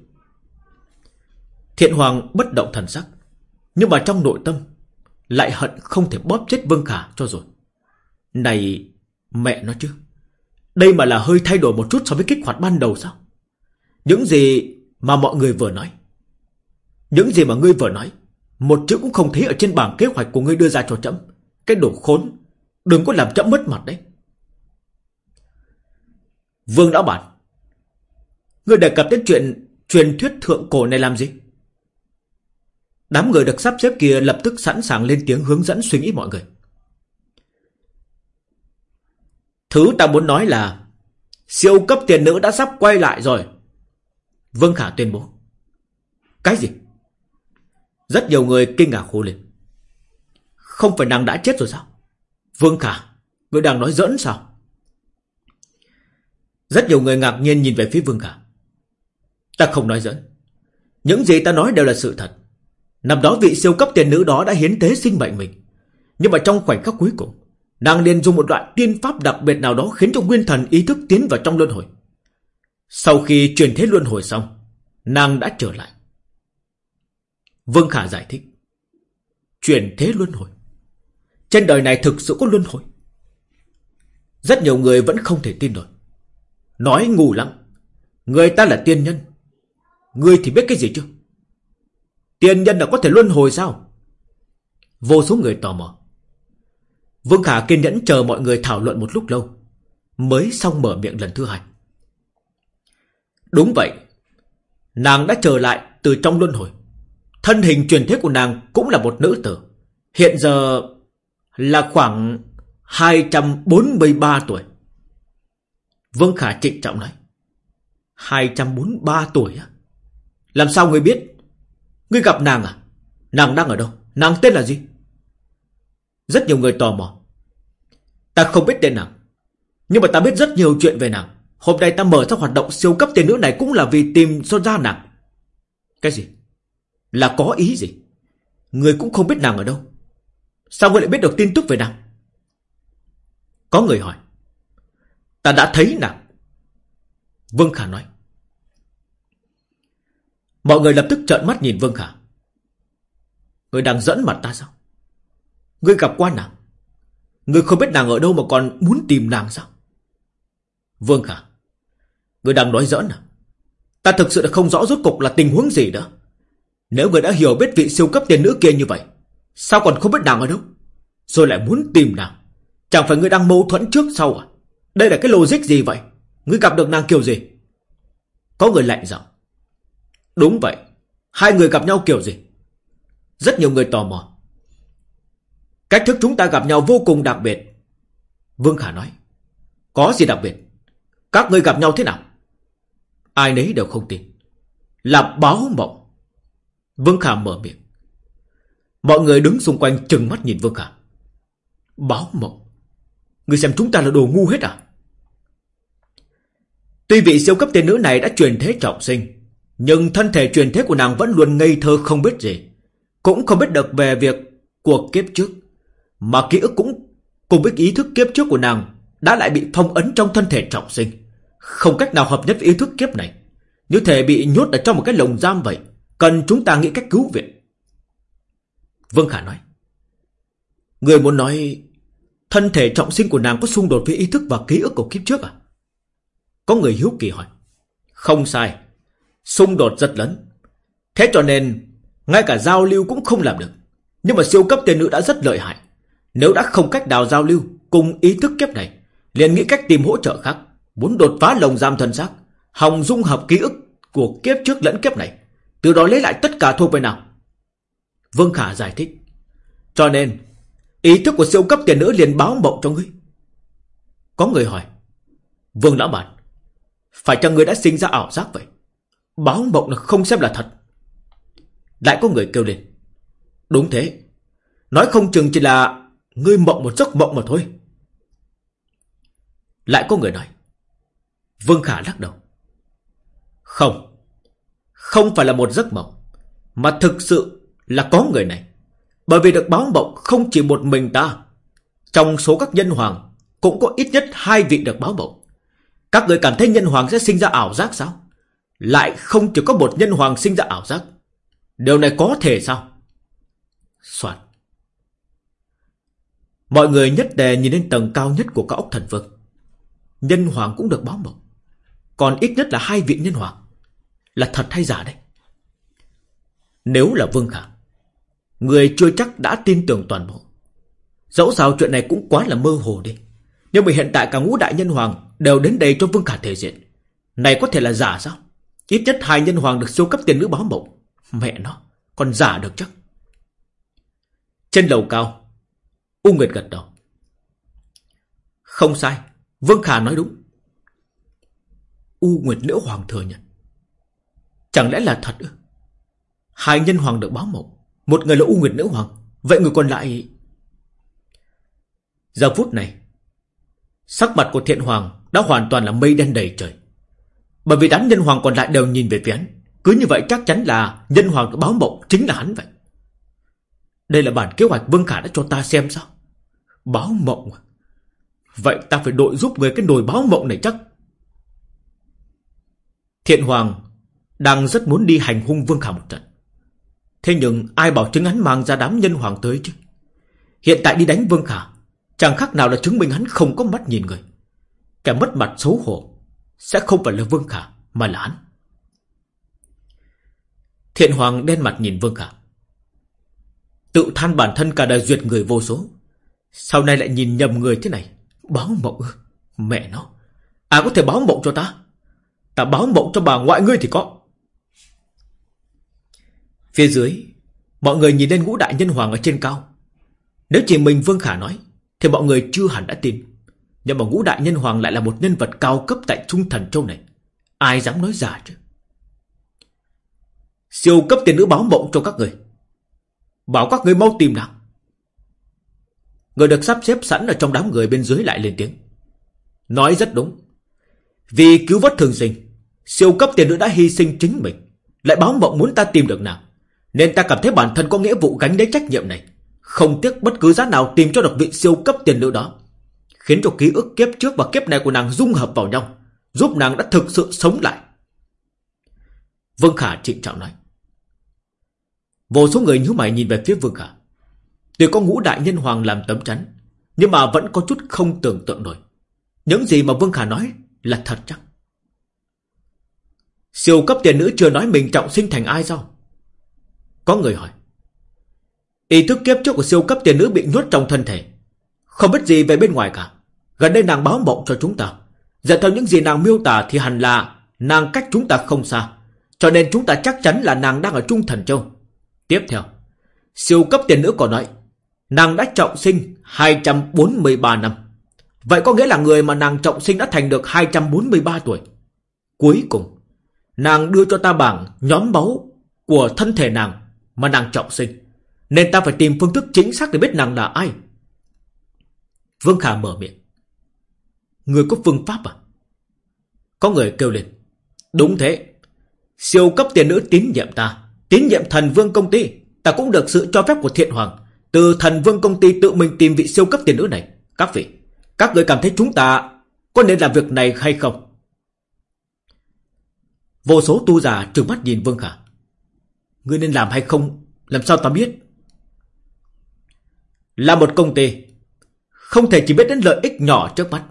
Thiện hoàng bất động thần sắc. Nhưng mà trong nội tâm lại hận không thể bóp chết Vương Khả cho rồi. Này, mẹ nó chứ. Đây mà là hơi thay đổi một chút so với kích hoạt ban đầu sao? Những gì mà mọi người vừa nói. Những gì mà ngươi vừa nói. Một chữ cũng không thấy ở trên bảng kế hoạch của ngươi đưa ra cho chấm. Cái đồ khốn. Đừng có làm chấm mất mặt đấy. Vương đã bản. Người đề cập đến chuyện truyền thuyết thượng cổ này làm gì? Đám người được sắp xếp kia lập tức sẵn sàng lên tiếng hướng dẫn suy nghĩ mọi người. Thứ ta muốn nói là, Siêu cấp tiền nữ đã sắp quay lại rồi Vương Khả tuyên bố Cái gì? Rất nhiều người kinh ngạc khô lên Không phải nàng đã chết rồi sao? Vương Khả, Người đang nói giỡn sao? Rất nhiều người ngạc nhiên nhìn về phía Vương Khả. Ta không nói giỡn. Những gì ta nói đều là sự thật. Năm đó vị siêu cấp tiền nữ đó đã hiến tế sinh mệnh mình. Nhưng mà trong khoảnh khắc cuối cùng Nàng liền dùng một loại tiên pháp đặc biệt nào đó khiến cho nguyên thần ý thức tiến vào trong luân hồi. Sau khi truyền thế luân hồi xong, Nàng đã trở lại. Vương Khả giải thích. Truyền thế luân hồi. Trên đời này thực sự có luân hồi. Rất nhiều người vẫn không thể tin nổi. Nói ngu lắm. Người ta là tiên nhân. Người thì biết cái gì chứ? Tiên nhân là có thể luân hồi sao? Vô số người tò mò. Vương Khả kiên nhẫn chờ mọi người thảo luận một lúc lâu, Mới xong mở miệng lần thứ hai. Đúng vậy. Nàng đã trở lại từ trong luân hồi. Thân hình truyền thế của nàng cũng là một nữ tử. Hiện giờ là khoảng 243 tuổi. Vương Khả trịnh trọng nói 243 tuổi á? Làm sao ngươi biết? Ngươi gặp nàng à? Nàng đang ở đâu? Nàng tên là gì? Rất nhiều người tò mò. Ta không biết tên nàng, Nhưng mà ta biết rất nhiều chuyện về nàng. Hôm nay ta mở ra hoạt động siêu cấp tiền nữ này Cũng là vì tìm cho ra nàng. Cái gì? Là có ý gì? Người cũng không biết nàng ở đâu. Sao ngươi lại biết được tin tức về nàng? Có người hỏi. Ta đã thấy nàng. Vương Khả nói. Mọi người lập tức trợn mắt nhìn Vương Khả. Người đang dẫn mặt ta sao? Người gặp qua nàng. Người không biết nàng ở đâu mà còn muốn tìm nàng sao? Vương Khả người đang nói giỡn à? Ta thực sự đã không rõ rốt cục là tình huống gì nữa Nếu người đã hiểu biết vị siêu cấp tiền nữ kia như vậy, Sao còn không biết nàng ở đâu? Rồi lại muốn tìm nàng. Chẳng phải người đang mâu thuẫn trước sau à? Đây là cái logic gì vậy? Ngươi gặp được nàng kiểu gì? Có người lạnh giọng. Đúng vậy. Hai người gặp nhau kiểu gì? Rất nhiều người tò mò. Cách thức chúng ta gặp nhau vô cùng đặc biệt. Vương Khả nói. Có gì đặc biệt? Các người gặp nhau thế nào? Ai nấy đều không tin. Là báo mộng. Vương Khả mở miệng. Mọi người đứng xung quanh chừng mắt nhìn Vương Khả. Báo mộng. Người xem chúng ta là đồ ngu hết à Tuy vị siêu cấp tiên nữ này đã truyền thế trọng sinh, nhưng thân thể truyền thế của nàng vẫn luôn ngây thơ không biết gì. Cũng không biết được về việc cuộc kiếp trước. Mà ký ức cũng, cùng với ý thức kiếp trước của nàng đã lại bị phong ấn trong thân thể trọng sinh. Không cách nào hợp nhất với ý thức kiếp này. Như thể bị nhốt ở trong một cái lồng giam vậy. Cần chúng ta nghĩ cách cứu viện. Vương Khả nói. Người muốn nói thân thể trọng sinh của nàng có xung đột với ý thức và ký ức của kiếp trước à? Có người hiếu kỳ hỏi. Không sai. Xung đột rất lớn. Thế cho nên, ngay cả giao lưu cũng không làm được. Nhưng mà siêu cấp tên nữ đã rất lợi hại. Nếu đã không cách nào giao lưu cùng ý thức kiếp này, liền nghĩ cách tìm hỗ trợ khác, muốn đột phá lồng giam thân xác, hòng dung hợp ký ức của kiếp trước lẫn kiếp này, từ đó lấy lại tất cả thuộc về nào. Vương Khả giải thích. Cho nên, ý thức của siêu cấp tiền nữ liền báo mộng cho ngươi. Có người hỏi. Vương Lão Bản, phải chăng ngươi đã sinh ra ảo giác vậy? Báo mộng là không xem là thật Lại có người kêu lên Đúng thế Nói không chừng chỉ là Ngươi mộng một giấc mộng mà thôi Lại có người nói Vương Khả lắc đầu Không Không phải là một giấc mộng Mà thực sự là có người này bởi vì được báo mộng không chỉ một mình ta Trong số các nhân hoàng Cũng có ít nhất hai vị được báo mộng Các người cảm thấy nhân hoàng sẽ sinh ra ảo giác sao lại không chỉ có một nhân hoàng sinh ra ảo giác. Điều này có thể sao? Soạn. Mọi người nhất đề nhìn lên tầng cao nhất của các ốc thần vương. Nhân hoàng cũng được báo mộng. Còn ít nhất là hai vị nhân hoàng. Là thật hay giả đây? Nếu là Vương Khả, người chưa chắc đã tin tưởng toàn bộ. Dẫu sao chuyện này cũng quá là mơ hồ đi. Nhưng mà hiện tại cả ngũ đại nhân hoàng đều đến đây cho Vương Khả thể diện. Này có thể là giả sao? Ít nhất hai nhân hoàng được siêu cấp tiền nữ báo mộng. Mẹ nó, còn giả được chắc. Trên lầu cao, U Nguyệt gật đầu. Không sai, Vương Khả nói đúng. U Nguyệt nữ hoàng thừa nhận. Chẳng lẽ là thật ư? Hai nhân hoàng được báo mộng, một người là U Nguyệt nữ hoàng, vậy người còn lại... Giờ phút này, sắc mặt của thiện hoàng đã hoàn toàn là mây đen đầy trời. Bởi vì đám nhân hoàng còn lại đều nhìn về phía hắn. Cứ như vậy chắc chắn là nhân hoàng báo mộng chính là hắn vậy. Đây là bản kế hoạch Vương Khả đã cho ta xem sao? Báo mộng à? Vậy ta phải đội giúp người cái nồi báo mộng này chắc. Thiện hoàng Đang rất muốn đi hành hung Vương Khả một trận. Thế nhưng ai bảo chứng hắn mang ra đám nhân hoàng tới chứ? Hiện tại đi đánh Vương Khả, Chẳng khác nào là chứng minh hắn không có mắt nhìn người. Kẻ mất mặt xấu hổ Sẽ không phải là Vương Khả, Mà là hắn. Thiện Hoàng đen mặt nhìn Vương Khả. Tự than bản thân cả đời duyệt người vô số, Sau này lại nhìn nhầm người thế này, Báo mộng Mẹ nó. Ai có thể báo mộng cho ta? Ta báo mộng cho bà ngoại ngươi thì có. Phía dưới, Mọi người nhìn lên ngũ đại nhân hoàng ở trên cao. Nếu chỉ mình Vương Khả nói, Thì mọi người chưa hẳn đã tin. Nhưng mà ngũ đại nhân hoàng lại là một nhân vật cao cấp Tại Trung Thần Châu này. Ai dám nói giả chứ? Siêu cấp tiền nữ báo mộng cho các người. Bảo các người mau tìm nào. Người được sắp xếp sẵn ở trong đám người bên dưới lại lên tiếng. Nói rất đúng. Vì cứu vớt thường sinh, Siêu cấp tiền nữ đã hy sinh chính mình. Lại báo mộng muốn ta tìm được nào nên ta cảm thấy bản thân có nghĩa vụ gánh lấy trách nhiệm này. Không tiếc bất cứ giá nào tìm cho được vị siêu cấp tiền nữ đó. Khiến cho ký ức kiếp trước và kiếp này của nàng dung hợp vào nhau, Giúp nàng đã thực sự sống lại. Vương Khả trịnh trọng nói. Vô số người nhíu mày nhìn về phía Vương Khả. Tuy có ngũ đại nhân hoàng làm tấm chắn, Nhưng mà vẫn có chút không tưởng tượng nổi. Những gì mà Vương Khả nói là thật chắc. Siêu cấp tiền nữ chưa nói mình trọng sinh thành ai sao? Có người hỏi. Ý thức kiếp trước của siêu cấp tiền nữ bị nhốt trong thân thể. Không biết gì về bên ngoài cả. Gần đây nàng báo mộng cho chúng ta. Dựa theo những gì nàng miêu tả thì hẳn là Nàng cách chúng ta không xa. Cho nên chúng ta chắc chắn là nàng đang ở Trung Thần Châu. Tiếp theo, Siêu cấp tiền nữ còn nói, Nàng đã trọng sinh 243 năm. Vậy có nghĩa là người mà nàng trọng sinh đã thành được 243 tuổi. Cuối cùng, Nàng đưa cho ta bảng nhóm máu Của thân thể nàng. Mà nàng trọng sinh. Nên ta phải tìm phương thức chính xác để biết nàng là ai. Vương Khả mở miệng. Người có phương pháp à? Có người kêu lên. Đúng thế. Siêu cấp tiền nữ tín nhiệm ta. Tín nhiệm thần vương công ty. Ta cũng được sự cho phép của thiện hoàng. Từ thần vương công ty tự mình tìm vị siêu cấp tiền nữ này. Các vị, Các người cảm thấy chúng ta Có nên làm việc này hay không? Vô số tu giả trừng mắt nhìn Vương Khả. Ngươi nên làm hay không? Làm sao ta biết? Là một công ty Không thể chỉ biết đến lợi ích nhỏ trước mắt,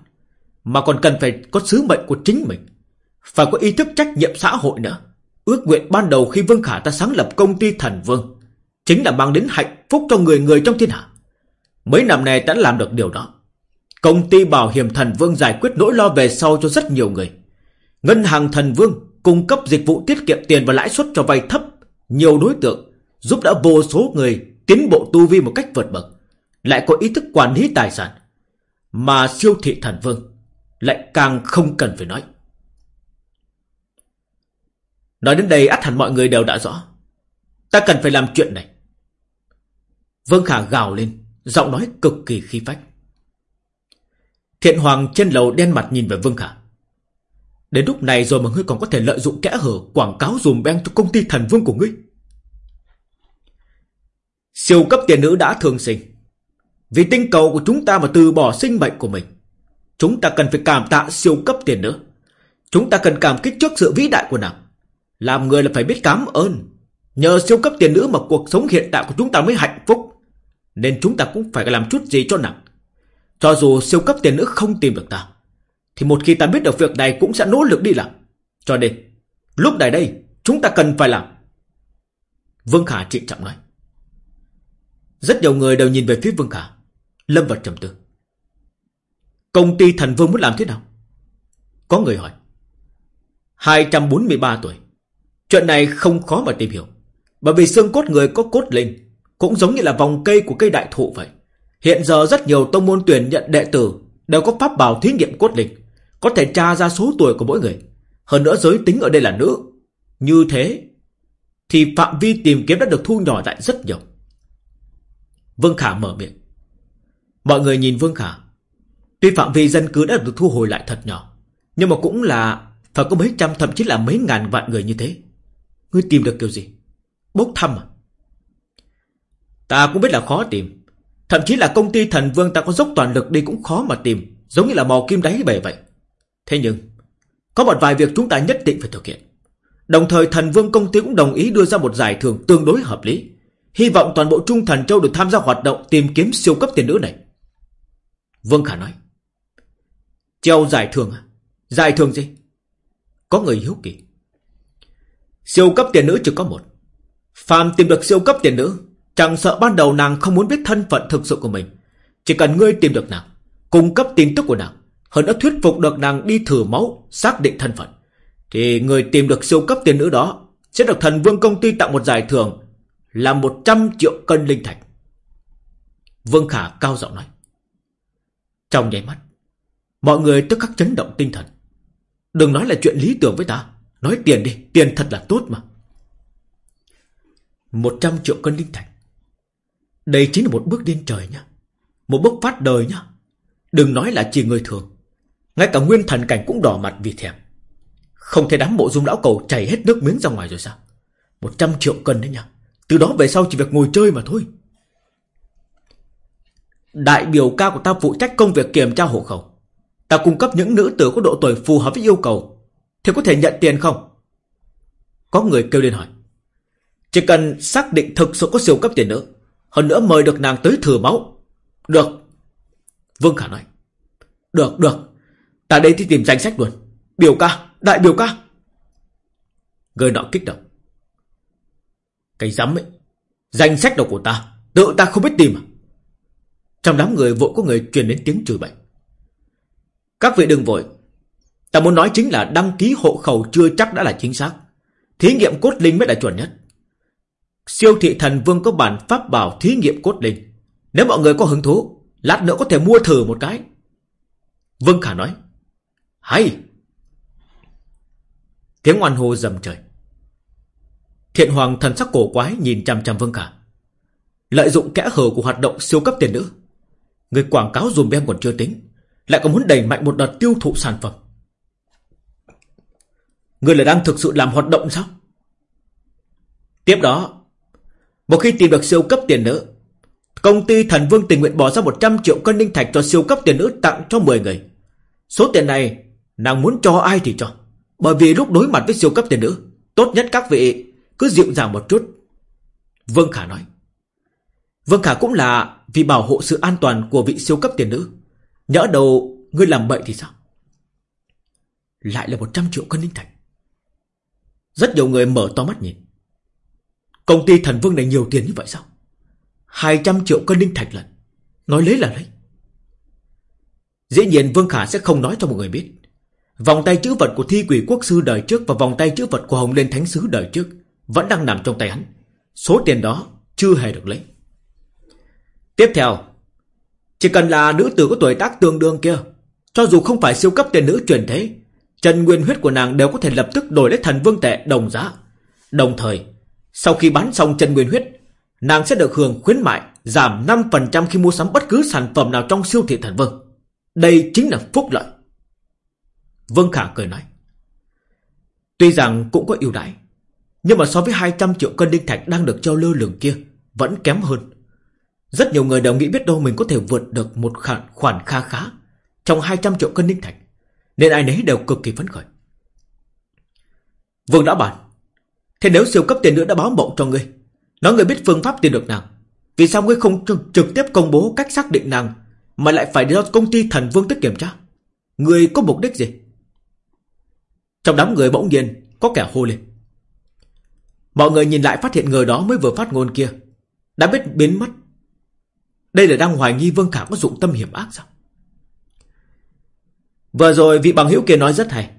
Mà còn cần phải có sứ mệnh của chính mình. Phải có ý thức trách nhiệm xã hội nữa. Ước nguyện ban đầu khi Vương Khả ta sáng lập công ty Thần Vương, Chính là mang đến hạnh phúc cho người người trong thiên hạ. Mấy năm nay đã làm được điều đó. Công ty bảo hiểm Thần Vương giải quyết nỗi lo về sau cho rất nhiều người. Ngân hàng Thần Vương cung cấp dịch vụ tiết kiệm tiền và lãi suất cho vay thấp nhiều đối tượng Giúp đã vô số người tiến bộ tu vi một cách vượt bậc, Lại có ý thức quản lý tài sản, Mà siêu thị Thần Vương Lại càng không cần phải nói. Nói đến đây, ắt hẳn mọi người đều đã rõ. Ta cần phải làm chuyện này. Vương Khả gào lên, Giọng nói cực kỳ khí phách. Thiện Hoàng trên lầu đen mặt nhìn về Vương Khả. Đến lúc này rồi mà ngươi còn có thể lợi dụng kẽ hở, Quảng cáo dùm beng cho công ty thần vương của ngươi Siêu cấp tiền nữ đã thường sinh Vì tinh cầu của chúng ta mà từ bỏ sinh mệnh của mình, Chúng ta cần phải cảm tạ siêu cấp tiền nữ Chúng ta cần cảm kích trước sự vĩ đại của nàng làm người là phải biết cảm ơn. Nhờ siêu cấp tiền nữ mà cuộc sống hiện tại của chúng ta mới hạnh phúc. Nên chúng ta cũng phải làm chút gì cho nàng Cho dù siêu cấp tiền nữ không tìm được ta. Thì một khi ta biết được việc này cũng sẽ nỗ lực đi làm. Cho nên, lúc này đây, chúng ta cần phải làm. Vương Khả trịnh trọng nói. Rất nhiều người đều nhìn về phía Vương Khả. Lâm vào trầm tư. Công ty thần vương muốn làm thế nào? Có người hỏi. 243 tuổi. Chuyện này không khó mà tìm hiểu. Bởi vì xương cốt người có cốt linh, cũng giống như là vòng cây của cây đại thụ vậy. Hiện giờ rất nhiều tông môn tuyển nhận đệ tử đều có pháp bảo thí nghiệm cốt linh, có thể tra ra số tuổi của mỗi người. Hơn nữa giới tính ở đây là nữ. Như thế, thì phạm vi tìm kiếm đã được thu nhỏ lại rất nhiều. Vương Khả mở miệng. Mọi người nhìn Vương Khả. Tuy phạm vi dân cư đã được thu hồi lại thật nhỏ, nhưng mà cũng là phải có mấy trăm thậm chí là mấy ngàn vạn người như thế. Ngươi tìm được kiểu gì? Bốc thăm à? Ta cũng biết là khó tìm. Thậm chí là công ty thần vương ta có dốc toàn lực đi cũng khó mà tìm. Giống như là mò kim đáy bể vậy. Thế nhưng, có một vài việc chúng ta nhất định phải thực hiện. Đồng thời thần vương công ty cũng đồng ý đưa ra một giải thưởng tương đối hợp lý. Hy vọng toàn bộ Trung Thần Châu được tham gia hoạt động tìm kiếm siêu cấp tiền nữ này. Vương Khả nói. Treo giải thưởng à? Giải thưởng gì? Có người hiếu kỳ. Siêu cấp tiền nữ chỉ có một. Phàm tìm được siêu cấp tiền nữ, chẳng sợ ban đầu nàng không muốn biết thân phận thực sự của mình. Chỉ cần ngươi tìm được nàng, cung cấp tin tức của nàng, hơn đã thuyết phục được nàng đi thử máu, xác định thân phận. Thì người tìm được siêu cấp tiền nữ đó sẽ được thần vương công ty tặng một giải thưởng là 100 triệu cân linh thạch. Vương Khả cao giọng nói. Trong nháy mắt, mọi người tức khắc chấn động tinh thần. Đừng nói là chuyện lý tưởng với ta. Nói tiền đi, tiền thật là tốt mà. 100 triệu cân linh thạch. Đây chính là một bước điên trời nhá. Một bước phát đời nhá. Đừng nói là chỉ người thường. Ngay cả nguyên thần cảnh cũng đỏ mặt vì thèm. Không thể đám bộ dung lão cầu chảy hết nước miếng ra ngoài rồi sao? 100 triệu cân đấy nhá. Từ đó về sau chỉ việc ngồi chơi mà thôi. Đại biểu ca của ta phụ trách công việc kiểm tra hộ khẩu. Ta cung cấp những nữ tử có độ tuổi phù hợp với yêu cầu. Thì có thể nhận tiền không? Có người kêu lên hỏi. Chỉ cần xác định thực sự có siêu cấp tiền nữa. Hơn nữa mời được nàng tới thừa máu. Được. Vương Khả nói. Được, được. Ta đây đi tìm danh sách luôn. Biểu ca, đại biểu ca. Người nọ kích động. Cái giấm ấy. Danh sách đầu của ta. Tự ta không biết tìm à? Trong đám người vội có người truyền đến tiếng chửi bậy. Các vị đừng vội. Ta muốn nói chính là đăng ký hộ khẩu chưa chắc đã là chính xác. Thí nghiệm cốt linh mới là chuẩn nhất. Siêu thị thần vương có bản pháp bảo thí nghiệm cốt linh. Nếu mọi người có hứng thú, lát nữa có thể mua thử một cái. Vương Khả nói. Hay! Tiếng oan hô dầm trời. Thiện Hoàng thần sắc cổ quái nhìn chằm chằm Vương Khả. Lợi dụng kẽ hở của hoạt động siêu cấp tiền nữ. Người quảng cáo dùm bem còn chưa tính. Lại còn muốn đẩy mạnh một đợt tiêu thụ sản phẩm. Người là đang thực sự làm hoạt động sao? Tiếp đó, một khi tìm được siêu cấp tiền nữ, công ty Thần Vương tình nguyện bỏ ra 100 triệu cân linh thạch cho siêu cấp tiền nữ tặng cho 10 người. Số tiền này, nàng muốn cho ai thì cho. Bởi vì lúc đối mặt với siêu cấp tiền nữ, tốt nhất các vị cứ dịu dàng một chút. Vương Khả nói. Vương Khả cũng là vì bảo hộ sự an toàn của vị siêu cấp tiền nữ. Nhỡ đầu ngươi làm bậy thì sao? Lại là 100 triệu cân linh thạch. Rất nhiều người mở to mắt nhìn. Công ty thần vương này nhiều tiền như vậy sao? 200 triệu cân linh thạch lần. Nói lấy là lấy. Dĩ nhiên Vương Khả sẽ không nói cho mọi người biết. Vòng tay chữ vật của thi quỷ quốc sư đời trước và vòng tay chữ vật của Hồng Lên Thánh Sứ đời trước vẫn đang nằm trong tay hắn. Số tiền đó chưa hề được lấy. Tiếp theo, chỉ cần là nữ tử có tuổi tác tương đương kia, cho dù không phải siêu cấp tiền nữ truyền thế, trần nguyên huyết của nàng đều có thể lập tức đổi lấy thần vương tệ đồng giá. Đồng thời, sau khi bán xong trần nguyên huyết, nàng sẽ được hưởng khuyến mại giảm 5% khi mua sắm bất cứ sản phẩm nào trong siêu thị thần vương. Đây chính là phúc lợi. Vương Khả cười nói. Tuy rằng cũng có ưu đãi, nhưng mà so với 200 triệu cân đinh thạch đang được treo lơ lửng kia, vẫn kém hơn. Rất nhiều người đều nghĩ biết đâu mình có thể vượt được một khoản, khoản kha khá trong 200 triệu cân đinh thạch, nên ai nấy đều cực kỳ phấn khởi. Vương đã bàn, thế nếu siêu cấp tiền nữa đã báo mộng cho ngươi, nói ngươi biết phương pháp tìm được nàng, vì sao ngươi không trực, trực tiếp công bố cách xác định nàng, mà lại phải do công ty thần vương tới kiểm tra? Ngươi có mục đích gì? Trong đám người bỗng nhiên, có kẻ hô lên. Mọi người nhìn lại phát hiện người đó mới vừa phát ngôn kia. Đã biết biến mất. Đây là đang hoài nghi Vương Khả có dụng tâm hiểm ác sao? Vừa rồi vị bằng hữu kia nói rất hay.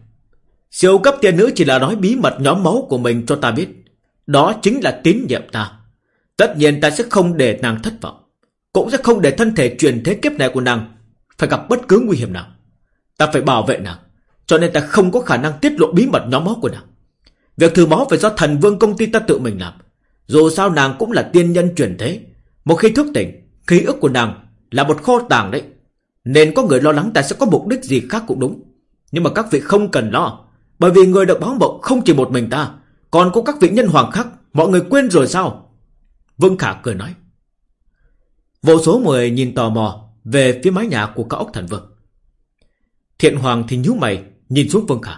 Siêu cấp tiên nữ chỉ là nói bí mật nhóm máu của mình cho ta biết. Đó chính là tín nhiệm ta. Tất nhiên ta sẽ không để nàng thất vọng. Cũng sẽ không để thân thể truyền thế kiếp này của nàng Phải gặp bất cứ nguy hiểm nào. Ta phải bảo vệ nàng. Cho nên ta không có khả năng tiết lộ bí mật nhóm máu của nàng Việc thử máu phải do thần vương công ty ta tự mình làm. Dù sao nàng cũng là tiên nhân chuyển thế. Một khi thức tỉnh, ký ức của nàng là một kho tàng đấy. Nên có người lo lắng ta sẽ có mục đích gì khác cũng đúng. Nhưng mà các vị không cần lo. Bởi vì người được báo mộng không chỉ một mình ta. Còn có các vị nhân hoàng khác. Mọi người quên rồi sao? Vương Khả cười nói. Vô số người nhìn tò mò về phía mái nhà của cao ốc thần vương. Thiện hoàng thì nhíu mày nhìn xuống Vương Khả.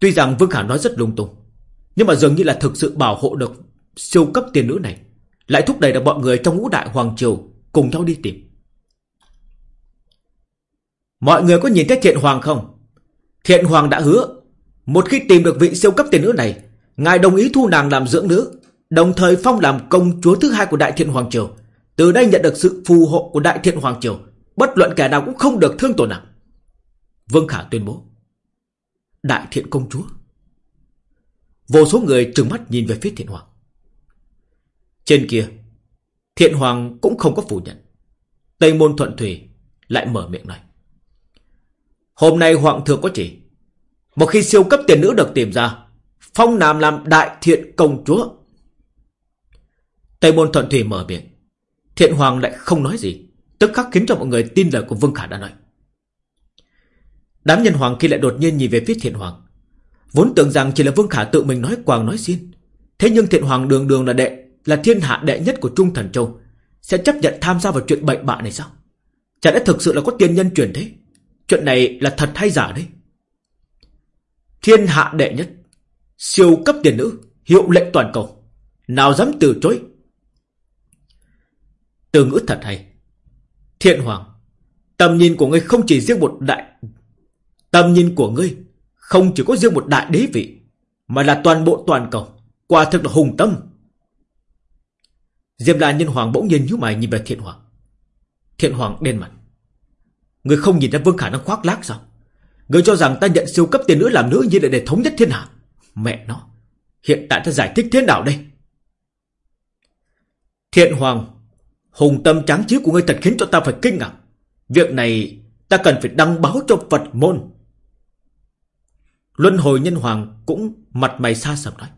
Tuy rằng Vương Khả nói rất lung tung, Nhưng mà dường như là thực sự bảo hộ được siêu cấp tiền nữ này, Lại thúc đẩy được mọi người trong ngũ đại hoàng triều Cùng nhau đi tìm. Mọi người có nhìn thấy thiện hoàng không? Thiện hoàng đã hứa, Một khi tìm được vị siêu cấp tiền nữ này, Ngài đồng ý thu nàng làm dưỡng nữ, Đồng thời phong làm công chúa thứ hai của Đại Thiện Hoàng Triều. Từ đây nhận được sự phù hộ của Đại Thiện Hoàng Triều, Bất luận kẻ nào cũng không được thương tổn nào Vương Khả tuyên bố. Đại Thiện Công Chúa. Vô số người trừng mắt nhìn về phía Thiện Hoàng. Trên kia, Thiện Hoàng cũng không có phủ nhận. Tây Môn Thuận Thủy lại mở miệng nói. Hôm nay Hoàng thượng có chỉ Một khi siêu cấp tiền nữ được tìm ra, Phong Nam làm đại thiện công chúa. Tây Môn Thuận Thủy mở miệng. Thiện Hoàng lại không nói gì, Tức khắc khiến cho mọi người tin lời của Vương Khả đã nói. Đám nhân hoàng kia lại đột nhiên nhìn về phía Thiện Hoàng. Vốn tưởng rằng chỉ là Vương Khả tự mình nói quàng nói xin. Thế nhưng Thiện Hoàng đường đường là đệ Là thiên hạ đệ nhất của Trung Thần Châu. Sẽ chấp nhận tham gia vào chuyện bệnh bạ này sao? Chả lẽ thực sự là có tiên nhân truyền thế? Chuyện này là thật hay giả đấy? Thiên hạ đệ nhất Siêu cấp tiền nữ Hiệu lệnh toàn cầu. Nào dám từ chối? Từ ngữ thật hay. Thiện Hoàng, tầm nhìn của ngươi không chỉ riêng một đại... Tầm nhìn của ngươi không chỉ có riêng một đại đế vị, mà là toàn bộ toàn cầu. Quả thực là hùng tâm. Diệp đại Nhân Hoàng bỗng nhiên nhíu mày nhìn về Thiện Hoàng. Thiện Hoàng đen mặt. Người không nhìn ra Vương Khả năng khoác lác sao? Người cho rằng ta nhận siêu cấp tiền nữ làm nữ như để, để thống nhất thiên hạ. Mẹ nó. Hiện tại ta giải thích thế nào đây? Thiện Hoàng Hùng tâm tráng trí của ngươi thật khiến cho ta phải kinh ngạc. Việc này ta cần phải đăng báo cho Phật môn. Luân hồi nhân hoàng cũng mặt mày xa sầm nói.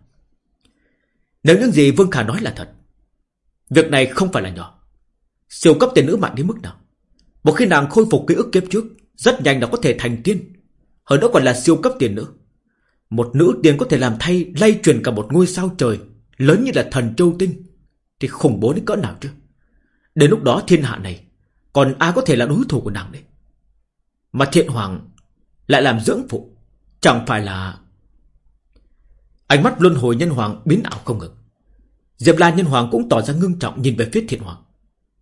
Nếu những gì Vương Khả nói là thật, việc này không phải là nhỏ. Siêu cấp tiền nữ mạnh đến mức nào? Một khi nàng khôi phục ký ức kiếp trước, rất nhanh là có thể thành tiên. Hơn nữa còn là siêu cấp tiền nữ. Một nữ tiên có thể làm thay lay truyền cả một ngôi sao trời lớn như là thần châu tinh. Thì khủng bố đến cỡ nào chứ? Đến lúc đó thiên hạ này Còn ai có thể là đối thủ của nàng đấy Mà thiện hoàng Lại làm dưỡng phụ Chẳng phải là Ánh mắt luân hồi nhân hoàng biến ảo không ngừng. Diệp La nhân hoàng cũng tỏ ra ngưng trọng Nhìn về phía thiện hoàng.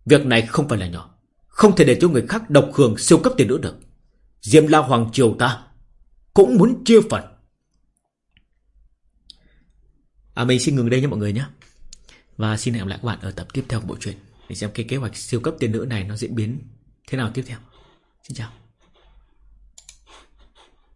Việc này không phải là nhỏ, Không thể để cho người khác độc hưởng siêu cấp tiền nữa được. Diệp La hoàng triều ta Cũng muốn chia phần. À mình xin ngừng đây nha mọi người nhé. Và xin hẹn gặp lại các bạn ở tập tiếp theo của bộ truyện. Để xem cái kế hoạch siêu cấp tiền nữ này nó diễn biến thế nào tiếp theo. Xin chào.